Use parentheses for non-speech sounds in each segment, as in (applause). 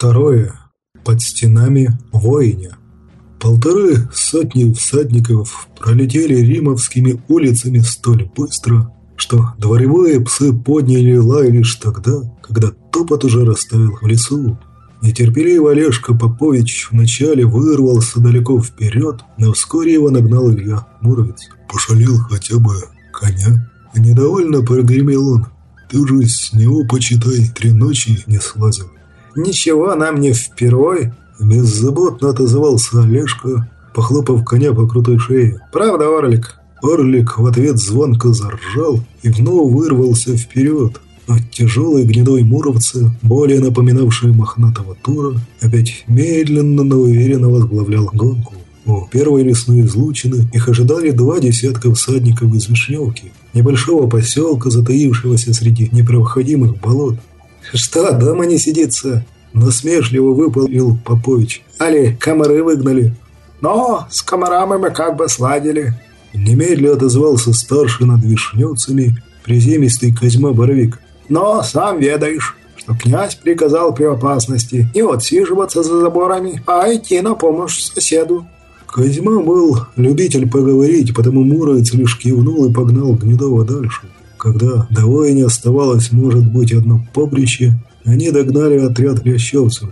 Второе. Под стенами воиня. Полторы сотни всадников пролетели римовскими улицами столь быстро, что дворевые псы подняли лай лишь тогда, когда топот уже растаял в лесу. Нетерпеливый Олежка Попович вначале вырвался далеко вперед, но вскоре его нагнал Илья Муромец. «Пошалил хотя бы коня?» Недовольно прогремел он. «Ты же с него, почитай, три ночи не слазил». «Ничего нам не впервой», – беззаботно отозвался Олежка, похлопав коня по крутой шее. «Правда, Орлик?» Орлик в ответ звонко заржал и вновь вырвался вперед. Но тяжелый гнедой муровцы, более напоминавший мохнатого тура, опять медленно, но уверенно возглавлял гонку. У первой лесной излучины их ожидали два десятка всадников из Вишневки, небольшого поселка, затаившегося среди непроходимых болот. «Что, дома не сидится?» Насмешливо выпалил Попович. «Али, комары выгнали?» «Но с комарами мы как бы сладили». Немедля отозвался старший над вишневцами приземистый Козьма Боровик. «Но сам ведаешь, что князь приказал при опасности не отсиживаться за заборами, а идти на помощь соседу». Козьма был любитель поговорить, потому Муромец лишь кивнул и погнал Гнедова дальше. Когда до воине оставалось, может быть, одно поприще, они догнали отряд лящевцев.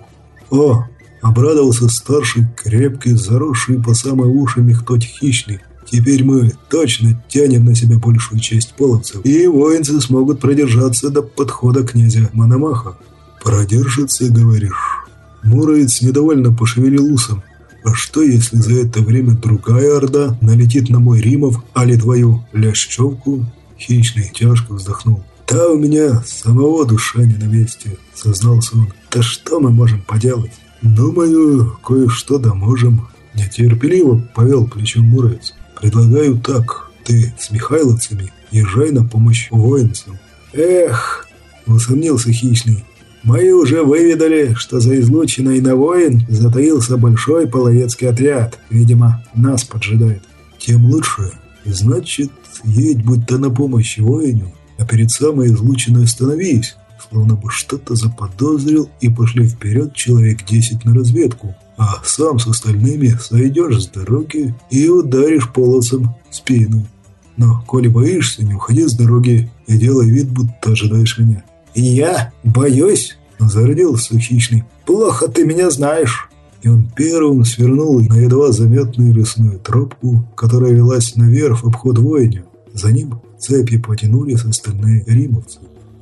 «О!» – обрадовался старший, крепкий, заросший по самой уши мехтоть хищный. «Теперь мы точно тянем на себя большую часть половцев, и воинцы смогут продержаться до подхода князя Мономаха». «Продержится, говоришь?» Муромец недовольно пошевелил усом. «А что, если за это время другая орда налетит на мой Римов, али твою Лящевку?» Хищный тяжко вздохнул. «Да у меня самого душа не на месте», — сознался он. «Да что мы можем поделать?» «Думаю, кое-что да можем». Нетерпеливо повел плечом Муромец. «Предлагаю так. Ты с михайловцами езжай на помощь воинцам». «Эх!» — усомнился Хищный. «Мы уже выведали, что за излучиной на воин затаился большой половецкий отряд. Видимо, нас поджидает». «Тем лучше. Значит, едь будь-то на помощь воину, а перед самой излучиной остановись, словно бы что-то заподозрил и пошли вперед человек десять на разведку, а сам с остальными сойдешь с дороги и ударишь полосом в спину. Но, коли боишься, не уходи с дороги и делай вид, будто ожидаешь меня. «И я боюсь?» – зародился хищный. «Плохо ты меня знаешь». И он первым свернул на едва заметную лесную тропку, которая велась наверх в обход воиня. За ним цепи потянулись остальные римовцы.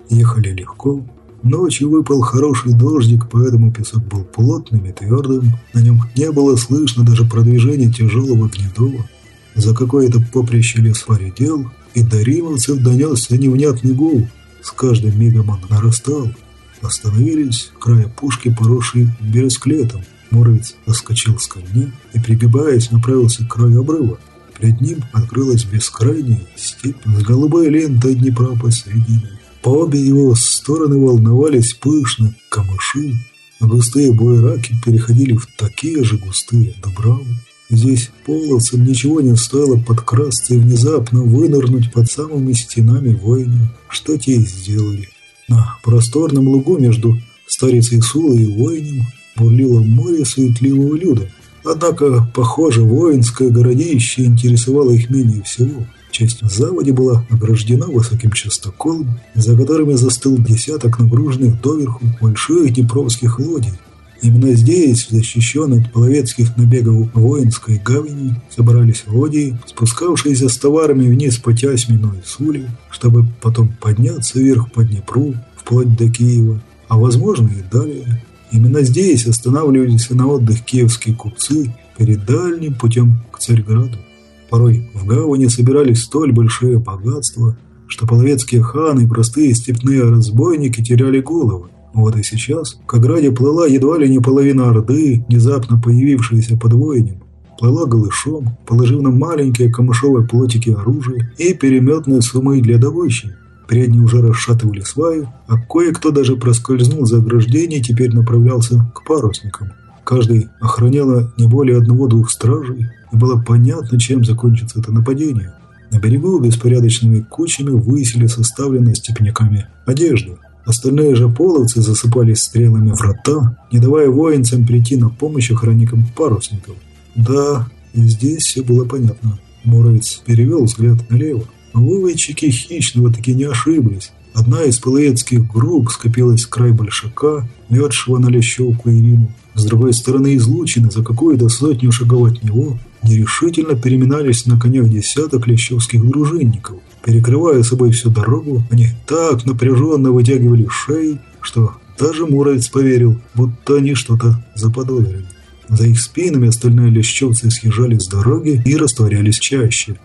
Ехали легко. Ночью выпал хороший дождик, поэтому песок был плотным и твердым. На нем не было слышно даже продвижения тяжелого гнедова. За какое-то поприще лес поредел, и до римовцев донесся невнятный гул. С каждым мигом он нарастал. Остановились края пушки, поросшей бересклетом. Муромец оскочил с коня и, пригибаясь, направился к краю обрыва. Перед ним открылась бескрайняя степь с голубой лентой Днепра посередине. По обе его стороны волновались пышно камыши, а густые буераки переходили в такие же густые дубравы. Здесь половцам ничего не стоило подкрасться и внезапно вынырнуть под самыми стенами воина, что те и сделали. На просторном лугу между старицей Сулой и воинем бурлило море суетливого люда. Однако, похоже, воинское городище интересовало их менее всего. Часть заводи была ограждена высоким частоколом, за которыми застыл десяток нагруженных доверху больших днепровских лодий. Именно здесь, защищенной от половецких набегов воинской гавани, собрались лодии, спускавшиеся с товарами вниз по Тясмину и чтобы потом подняться вверх по Днепру, вплоть до Киева, а возможно и далее. Именно здесь останавливались на отдых киевские купцы перед дальним путем к Царьграду. Порой в гавани собирались столь большие богатства, что половецкие ханы и простые степные разбойники теряли головы. Вот и сейчас к ограде плыла едва ли не половина Орды, внезапно появившаяся под воинем. Плыла голышом, положив на маленькие камышовые плотики оружия и переметные суммы для добычи. Передние уже расшатывали сваю, а кое-кто даже проскользнул за ограждение и теперь направлялся к парусникам. Каждый охраняло не более одного-двух стражей, и было понятно, чем закончится это нападение. На берегу беспорядочными кучами высели составленные степняками одежду. Остальные же половцы засыпались стрелами в рота, не давая воинцам прийти на помощь охранникам парусников. Да, здесь все было понятно. Муровец перевел взгляд налево. Выводчики хищного таки не ошиблись. Одна из полоецких групп скопилась в край большака, ведшего на лещевку Ирину. С другой стороны излучины, за какую-то сотню шагов от него, нерешительно переминались на конях десяток лещевских дружинников. Перекрывая собой всю дорогу, они так напряженно вытягивали шеи, что даже Муровец поверил, будто они что-то заподозрили. За их спинами остальные лещевцы съезжали с дороги и растворялись чаще.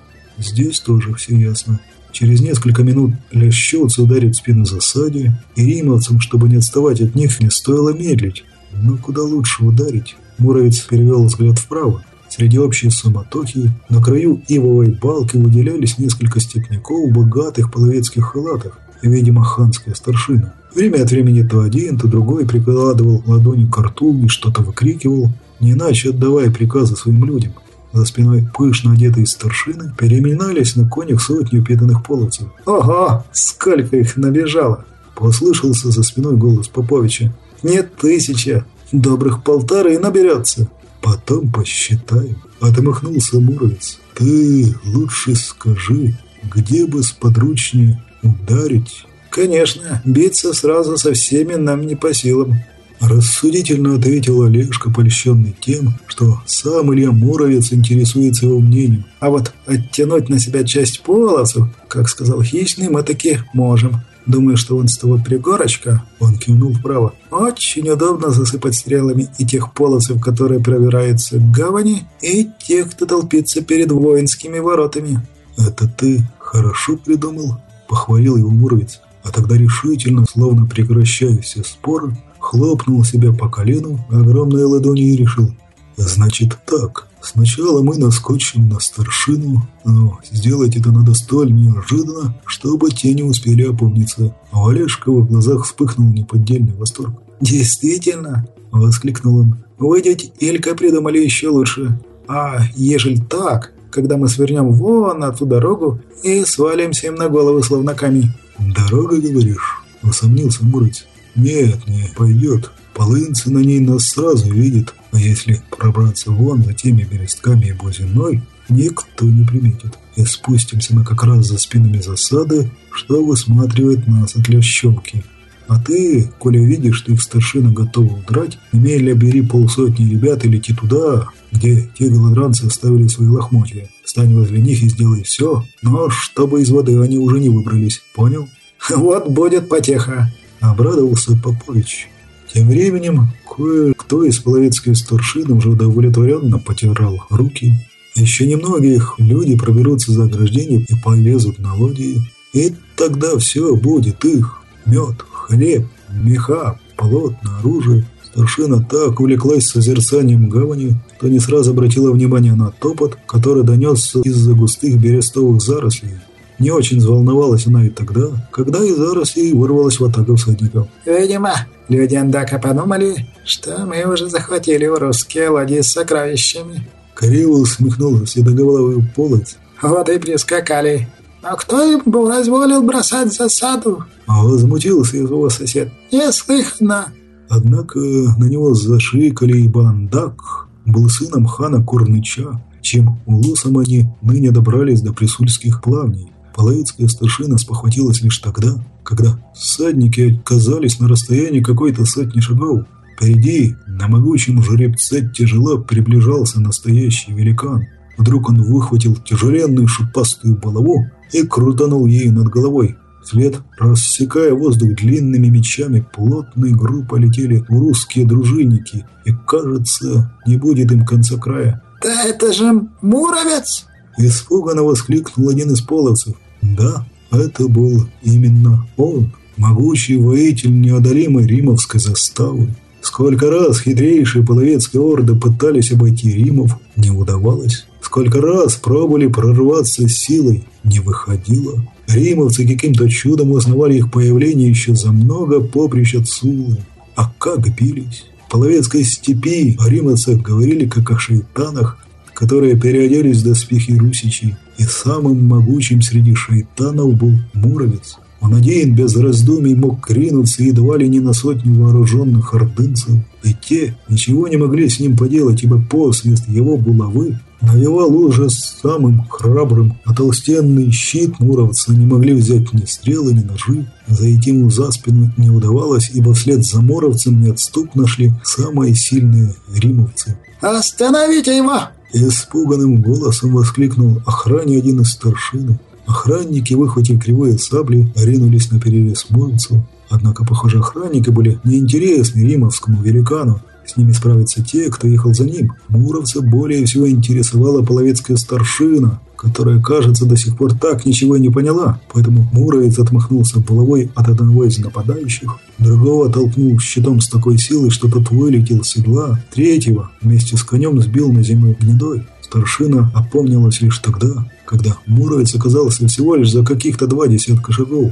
Здесь тоже все ясно. Через несколько минут лещевцы ударят спину засаде, и римовцам, чтобы не отставать от них, не стоило медлить. Но куда лучше ударить? Муровец перевел взгляд вправо. Среди общей суматохи на краю ивовой балки выделялись несколько степняков в богатых половецких халатах, видимо, ханская старшина. Время от времени то один, то другой прикладывал ладони к рту и что-то выкрикивал, не иначе отдавая приказы своим людям. За спиной пышно одетые старшины переминались на конях сотни упитанных половцев. «Ого! Сколько их набежало!» Послышался за спиной голос Поповича. «Нет тысяча! Добрых полтора и наберется!» «Потом посчитаем!» Отмахнулся Муровец. «Ты лучше скажи, где бы сподручнее ударить?» «Конечно, биться сразу со всеми нам не по силам. Рассудительно ответил Олежка, польщенный тем, что сам Илья Муровец интересуется его мнением. А вот оттянуть на себя часть полосов, как сказал Хищный, мы таки можем. Думаю, что он с того пригорочка, он кивнул вправо, очень удобно засыпать стрелами и тех полосов, которые пробираются к гавани, и тех, кто толпится перед воинскими воротами. «Это ты хорошо придумал?» – похвалил его Муровец. А тогда решительно, словно прекращая все споры, хлопнул себя по колену огромной ладонью и решил. «Значит так, сначала мы наскочим на старшину, но сделать это надо столь неожиданно, чтобы те не успели опомниться». А Олежка в глазах вспыхнул неподдельный восторг. «Действительно?» – воскликнул он. «Вы, дядь Элька, придумали еще лучше. А ежели так, когда мы свернем вон на ту дорогу и свалимся им на головы словно камень?» «Дорога, говоришь?» – усомнился Мурыц. «Нет, не пойдет. Полынцы на ней нас сразу видят, а если пробраться вон за теми берестками и бузиной, никто не приметит. И спустимся мы как раз за спинами засады, что высматривает нас от лещевки. А ты, коли видишь, что их старшина готова удрать, немедленно бери полсотни ребят и лети туда, где те голодранцы оставили свои лохмотья. Стань возле них и сделай все, но чтобы из воды они уже не выбрались. Понял? (laughs) Вот будет потеха. Обрадовался Попович. Тем временем кое-кто из половецкой старшины уже удовлетворенно потирал руки. Еще немногих люди проберутся за ограждение и полезут на лодии. И тогда все будет их. Мед, хлеб, меха, полотна, оружие. Старшина так увлеклась созерцанием гавани, что не сразу обратила внимание на топот, который донесся из-за густых берестовых зарослей. Не очень взволновалась она и тогда, когда из зарослей вырвалась в атаку всадников. «Видимо, люди Андака подумали, что мы уже захватили русские ладьи с сокровищами». Криво усмехнулся седоголовый полоц. «Вот и прискакали. А кто им позволил бросать засаду?» А возмутился его сосед. «Неслыханно». Однако на него зашикали, ибо Андак был сыном хана Курныча, чем улусом они ныне добрались до присульских плавней. Половецкая старшина спохватилась лишь тогда, когда всадники оказались на расстоянии какой-то сотни шагов. Впереди, на могучем жеребце тяжело приближался настоящий великан. Вдруг он выхватил тяжеленную шипастую булаву и крутанул ею над головой. Вслед, рассекая воздух длинными мечами, плотной группой летели русские дружинники, и, кажется, не будет им конца края. «Да это же Муровец!» Испуганно воскликнул один из половцев. Да, это был именно он, могучий воитель неодолимой римовской заставы. Сколько раз хитрейшие половецкие орды пытались обойти римов, не удавалось. Сколько раз пробовали прорваться силой, не выходило. Римовцы каким-то чудом узнавали их появление еще за много поприщ от Сулы. А как бились? В половецкой степи о римовцах говорили как о шейтанах, которые переоделись в доспехи русичей, и самым могучим среди шайтанов был Муровец. Он один без раздумий мог кринуться едва ли не на сотню вооруженных ордынцев, и те ничего не могли с ним поделать, ибо посвист его булавы навевал ужас самым храбрым, а толстенный щит муровца не могли взять ни стрелы, ни ножи. Зайти ему за спину не удавалось, ибо вслед за муровцем неотступно шли самые сильные римовцы. «Остановите его!» Испуганным голосом воскликнул охране один из старшин. Охранники, выхватив кривые сабли, ринулись на перерез муромцу. Однако, похоже, охранники были неинтересны римовскому великану. С ними справятся те, кто ехал за ним. Муровца более всего интересовала половецкая старшина, которая, кажется, до сих пор так ничего и не поняла. Поэтому Муровец отмахнулся булавой от одного из нападающих, другого толкнул щитом с такой силой, что тот вылетел с седла, третьего вместе с конем сбил на землю гнедой. Старшина опомнилась лишь тогда, когда Муровец оказался всего лишь за каких-то два десятка шагов.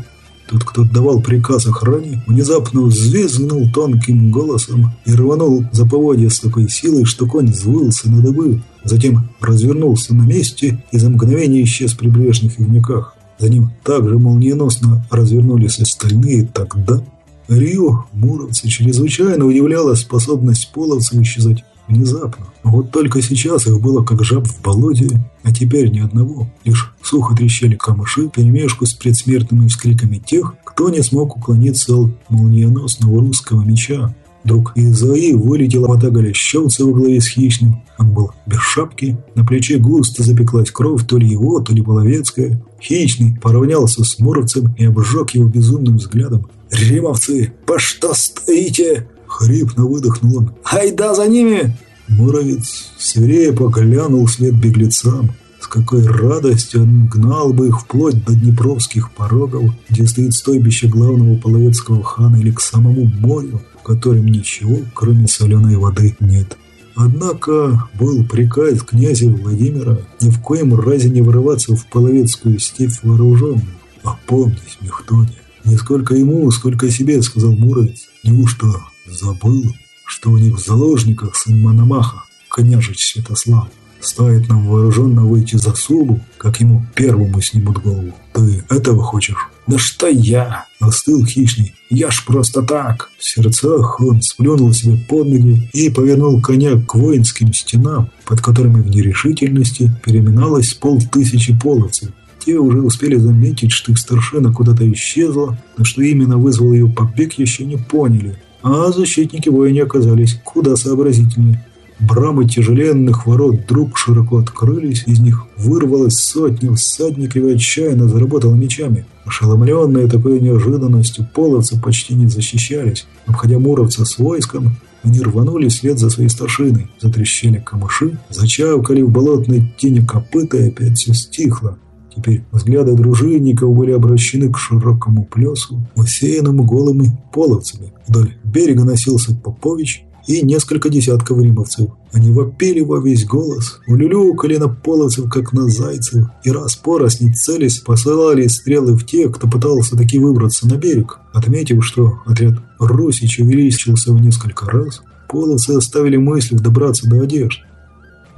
Тот, кто давал приказ охране, внезапно взвизгнул тонким голосом и рванул за поводья с такой силой, что конь взвылся на добы. Затем развернулся на месте и за мгновение исчез в прибрежных ивняках. За ним также молниеносно развернулись остальные тогда. Рио Муровца чрезвычайно удивляла способность половцев исчезать внезапно. Вот только сейчас их было как жаб в болоте, а теперь ни одного. Лишь сухо трещали камыши, перемешку с предсмертными вскриками тех, кто не смог уклониться от молниеносного русского меча. Вдруг из Аи вылетела ватага лещевца во главе с хищным. Он был без шапки, на плече густо запеклась кровь, то ли его, то ли половецкая. Хищный поравнялся с Муровцем и обжег его безумным взглядом. «Римовцы, по что стоите?» Хрипно выдохнул он. «Айда за ними!» Муровец свирепо глянул вслед беглецам. С какой радостью он гнал бы их вплоть до Днепровских порогов, где стоит стойбище главного половецкого хана, или к самому морю, в котором ничего, кроме соленой воды, нет. Однако был приказ князя Владимира ни в коем разе не вырываться в половецкую степь вооруженную. «Опомнись, Мехтония, не сколько ему, сколько себе», — сказал Муровец. «Неужто Забыл, что у них в заложниках сын Мономаха, княжич Святослав. Стоит нам вооруженно выйти за Сулу, как ему первому снимут голову. Ты этого хочешь? Да что я? Остыл хищный. Я ж просто так. В сердцах он сплюнул себе под ноги и повернул коня к воинским стенам, под которыми в нерешительности переминалось полтысячи половцев. Те уже успели заметить, что их старшина куда-то исчезла, но что именно вызвал ее побег, еще не поняли. А защитники воини оказались куда сообразительнее. Брамы тяжеленных ворот вдруг широко открылись, из них вырвалось сотни всадников и отчаянно заработало мечами. Ошеломленные такой неожиданностью, половцы почти не защищались. Обходя муровца с войском, они рванули вслед за своей старшиной. Затрещали камыши, зачавкали в болотной тени копыта и опять все стихло. Теперь взгляды дружинников были обращены к широкому плесу, усеянному голыми половцами. Вдоль берега носился Попович и несколько десятков римовцев. Они вопили во весь голос, улюлюкали на половцев, как на зайцев, и раз по раз не целясь, посылали стрелы в тех, кто пытался таки выбраться на берег. Отметив, что отряд Русич увеличился в несколько раз, половцы оставили мысль добраться до одежды.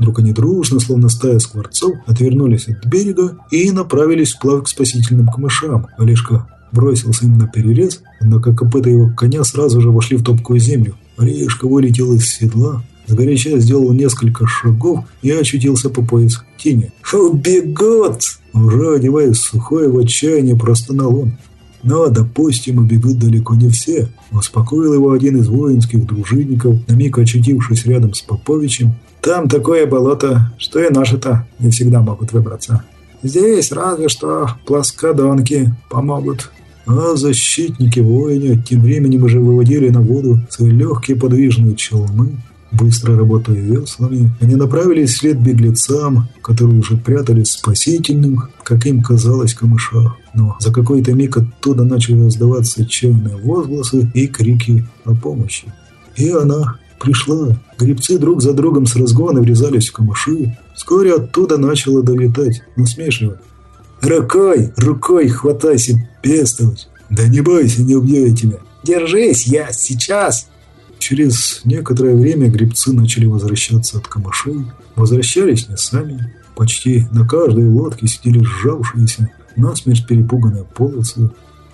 Вдруг они дружно, словно стая скворцов, отвернулись от берега и направились вплавь к спасительным камышам. Олежка бросился им на перерез, однако копыта его коня сразу же вошли в топкую землю. Олежка вылетел из седла, сгоряча сделал несколько шагов и очутился по пояс в тени. «Убегут!» Уже одеваясь сухое в отчаянии, простонал он. Но, допустим, убегут далеко не все. Успокоил его один из воинских дружинников, на миг очутившись рядом с Поповичем. Там такое болото, что и наши-то не всегда могут выбраться. Здесь разве что плоскодонки помогут. А защитники воина тем временем уже выводили на воду свои легкие подвижные челны, Быстро работая веслами, они направились вслед беглецам, которые уже прятались в спасительных, как им казалось, камышах. Но за какой-то миг оттуда начали раздаваться отчаянные возгласы и крики о помощи. И она пришла. Грибцы друг за другом с разгона врезались в камыши. Вскоре оттуда начало долетать, насмешиво. «Рукой, рукой хватайся, пестовать! Да не бойся, не убью я тебя!» «Держись, я сейчас!» Через некоторое время грибцы начали возвращаться от камышей. Возвращались не сами. Почти на каждой лодке сидели сжавшиеся, насмерть перепуганные полосы.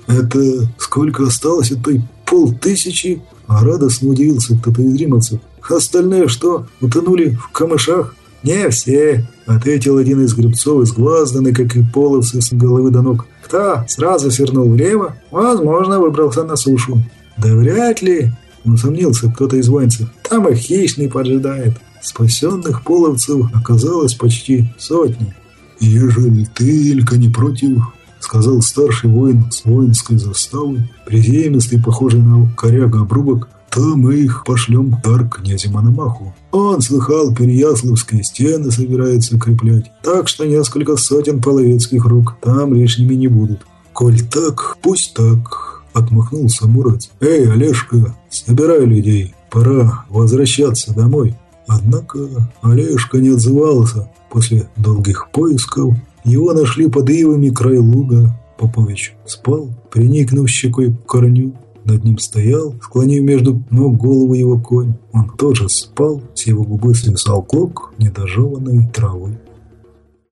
Это сколько осталось от той полтысячи?» А радостно удивился кто-то из римовцев. «Остальные что, утонули в камышах?» «Не все», — ответил один из гребцов, изгвазданный, как и половцы с головы до ног. «Кто сразу свернул влево, возможно, выбрался на сушу». «Да вряд ли», — усомнился кто-то из воинцев. «Там их хищный поджидает». Спасенных половцев оказалось почти сотни. «Ежели ты, Илька, не против, — сказал старший воин с воинской заставы, приземистый, похожий на коряга обрубок, то мы их пошлем дар князю Мономаху. Он слыхал, переяславские стены собирается укреплять, так что несколько сотен половецких рук там лишними не будут. Коль так, пусть так, отмахнулся Мурац. Эй, Олежка, собирай людей, пора возвращаться домой. Однако Олежка не отзывался. После долгих поисков его нашли под ивами край луга. Попович спал, приникнув щекой к корню. Над ним стоял, склонив между ног голову его конь. Он тоже спал, с его губы свисал клок недожеванной травы.